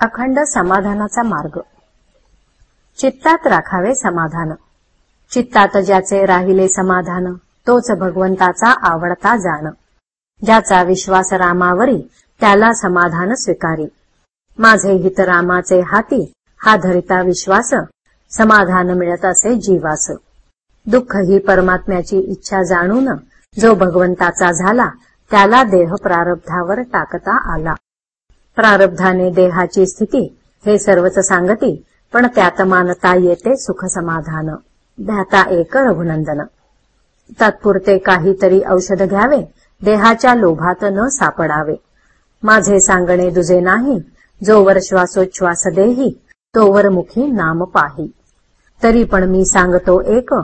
अखंड समाधानाचा मार्ग. चित्तात राखावे समाधान. चित्तात ज्याचे राहिले समाधान तोच भगवंताचा आवडता जाण. ज्याचा विश्वास रामावरी त्याला समाधान स्वीकारी. माझे हित रामाचे हाती हा धरिता विश्वास समाधान मिळत असे जीवास. दुःख ही परमात्म्याची इच्छा जाणून जो भगवंताचा झाला त्याला देह प्रारब्धावर टाकता आला. प्रारब्धाने देहाची स्थिती हे सर्वच सांगती पण त्यात मानता येते सुख समाधान. ध्याता एक रघुनंदन. तात्पुरते काहीतरी औषध घ्यावे देहाच्या लोभात न सापडावे. माझे सांगणे दुजे नाही जोवर श्वासोच्छ्वास देही तोवर मुखी नाम पाही. तरी पण मी सांगतो एक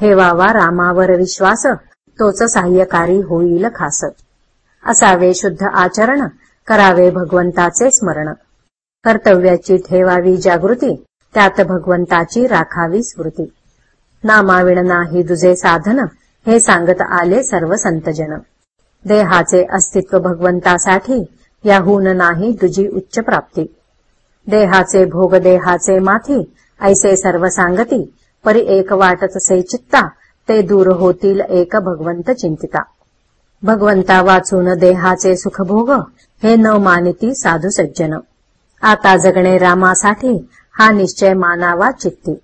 ठेवावा रामावर विश्वास तोच सहाय्यकारी होईल खास. असावे शुद्ध आचरण करावे भगवंताचे स्मरण. कर्तव्याची ठेवावी जागृती त्यात भगवंताची राखावी स्मृती. नामाविण नाही दुजे साधन हे सांगत आले सर्व संतजन. देहाचे अस्तित्व भगवंतासाठी याहून नाही तुझी उच्च प्राप्ती. देहाचे भोग देहाचे माथी ऐसे सर्व सांगती परी एक वाटतसे चित्ता ते दूर होतील एक भगवंत चिंतिता. भगवंता वाचून देहाचे सुखभोग हे न मानिती साधू सज्जन आता जगणे रामासाठी हा निश्चय मानावा चित्ती.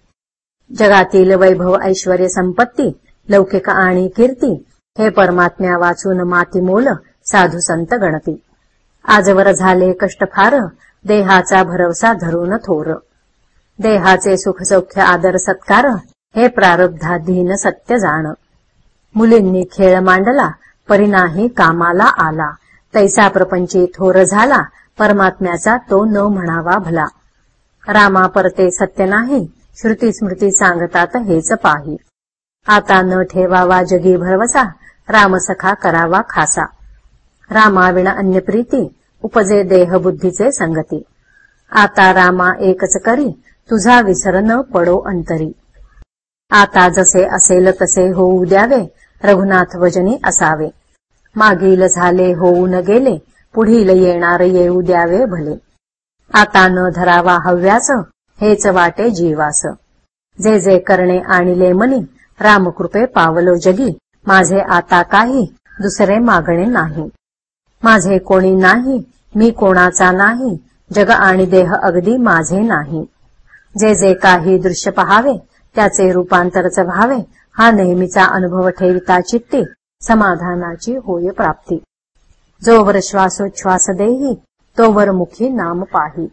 जगातील वैभव ऐश्वर संपत्ती लौकिक आणि कीर्ती हे परमात्म्या वाचून मातीमोल साधू संत गणती. आजवर झाले कष्ट फार देहाचा भरवसा धरून थोर. देहाचे सुख सौख्य आदर सत्कार हे प्रारब्धाधीन सत्य जाण. मुलींनी खेळ मांडला परिणाही कामाला आला. तैसा प्रपंची थोर झाला. परमात्म्याचा तो न म्हणावा भला. रामा परते सत्य नाही. श्रुती स्मृती सांगतात हेच पाही. आता न ठेवावा जगी भरवसा. रामसखा करावा खासा. रामाविण अन्य प्रीती. उपजे देह बुद्धीचे संगती. आता रामा एकच करी. तुझा विसर न पडो अंतरी. आता जसे असेल तसे होऊ द्यावे. रघुनाथ वजनी असावे. मागील झाले होऊन गेले पुढील येणार येऊ द्यावे भले. आता न धरावा हव्यास हेच वाटे जीवास. जे जे करणे आणिले मनी रामकृपे पावलो जगी. माझे आता काही दुसरे मागणे नाही. माझे कोणी नाही मी कोणाचा नाही जग आणि देह अगदी माझे नाही. जे जे काही दृश्य पहावे त्याचे रूपांतरच व्हावे हा नेहमीचा अनुभव ठेविता चित्ते समाधानाची होय प्राप्ती. जोवर श्वासोच्छ्वास देही तोवर मुखी नाम पाही.